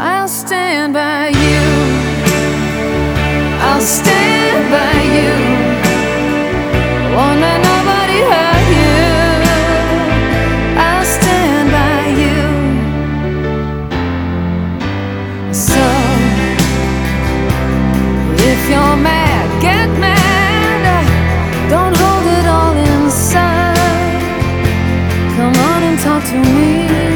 I'll stand by you. I'll stand by you. Won't let nobody hurt you. I'll stand by you. So, if you're mad, get mad. Don't hold it all inside. Come on and talk to me.